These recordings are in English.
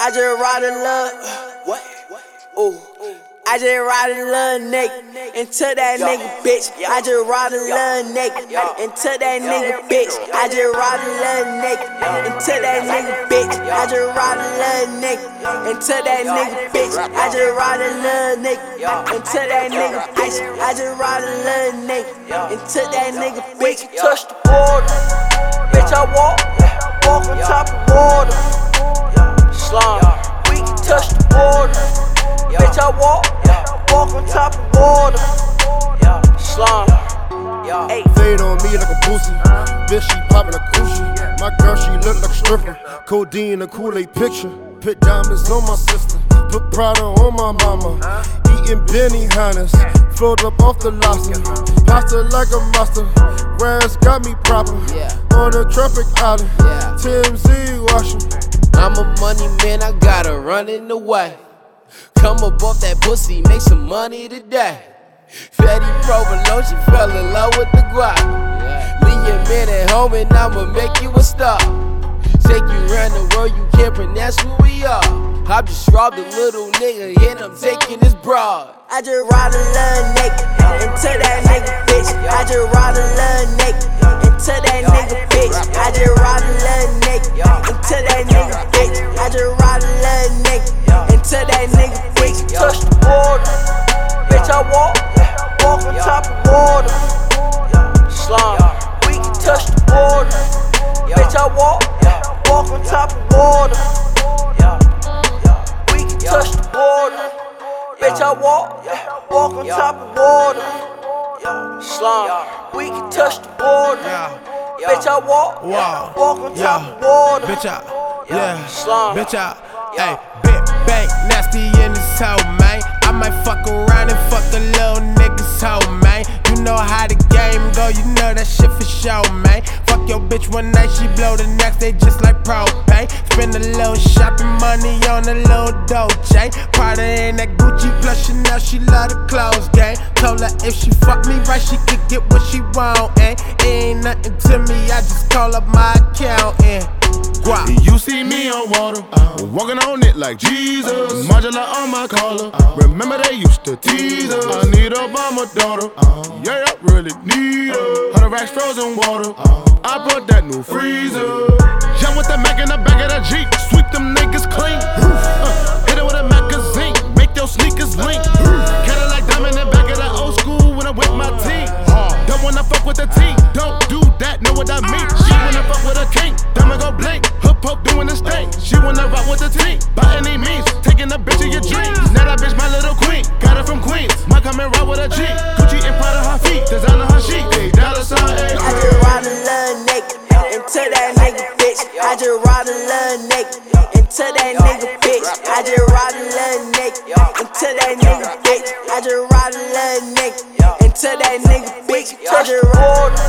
I just ride a love. What? Ooh. I just ride a little nigga into that nigga bitch. I just ride a little nigga into that nigga bitch. I just ride a little nigga into that nigga bitch. I just ride a little nigga into that nigga bitch. I just ride a little nigga into that nigga bitch. I just ride a little nigga into that nigga bitch. Touch the border, bitch. I walk, walk on top of water. Slum, we touch the border, bitch. I walk walk on top of water. Slum. Hey. Fade on me like a pussy. Bitch, she poppin' a coochie. My girl, she look like a stripper. Codeine, a Kool-Aid picture. Put diamonds on my sister. Put Prada on my mama. Eating Benihanas. Float up off the lobster. Pasta like a monster. Rams got me proper. On a traffic island. TMZ washing. I'm a money man, I gotta run in the way. Come up off that pussy, make some money today. Fetty Provolone, she fell in love with the guap. Leave your man at home and I'ma make you a star. Take you around the world, you can't pronounce who we are. I just robbed a little nigga and I'm taking his broad. I just robbed a little nigga into that nigga bitch. I just ride a little nigga into that nigga bitch. I just Bitch, I walk, walk on top of water. Slum, we can touch the border. Bitch, I walk, Wow. walk on Yeah. top of water. Bitch out. Yeah. Slum. Bitch out. Hey, big bang, nasty in this hoe, man. I might fuck around and fuck a little nigga's hoe, man. You know how the game go, you know that shit for show, man. Your bitch one night, she blow the next day just like propane. Spend a little shopping money on a little Dolce. Prada in that Gucci plus Chanel, she love the clothes game. Told her if she fuck me right, she could get what she want, and it ain't nothing to me. I just call up my account and guap. You see me on water, uh, walking on it like Jesus. Modular on my collar. Uh, remember they used to tease us. I need a mama daughter. Uh, yeah, I really need her. Hundred racks frozen water. I brought that new freezer. Jump with the Mac in the back of the Jeep. Sweep them niggas clean. Uh, hit it with a magazine. Make your sneakers link. Cadillac diamond in the back of the old school when I'm with my team. Don't wanna fuck with the team. Don't do that, know what I mean. She wanna fuck with a king. Diamond go blink. Poke doing this thing. She wanna rock with the team. By any means, taking a bitch of your dreams. Now that bitch my little queen. Got her from Queens. Might come ride with a G. Gucci and Prada her feet. Designer her sheet. Hey, dollar sign. I just ride a little nigga into that nigga bitch. I just ride a little nigga into that nigga bitch. I just ride a little nigga into that nigga bitch. I just ride a little nigga into that nigga bitch. Touch the water,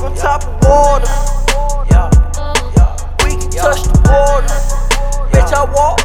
walk on top of water. We can touch the border. Bitch, I walk,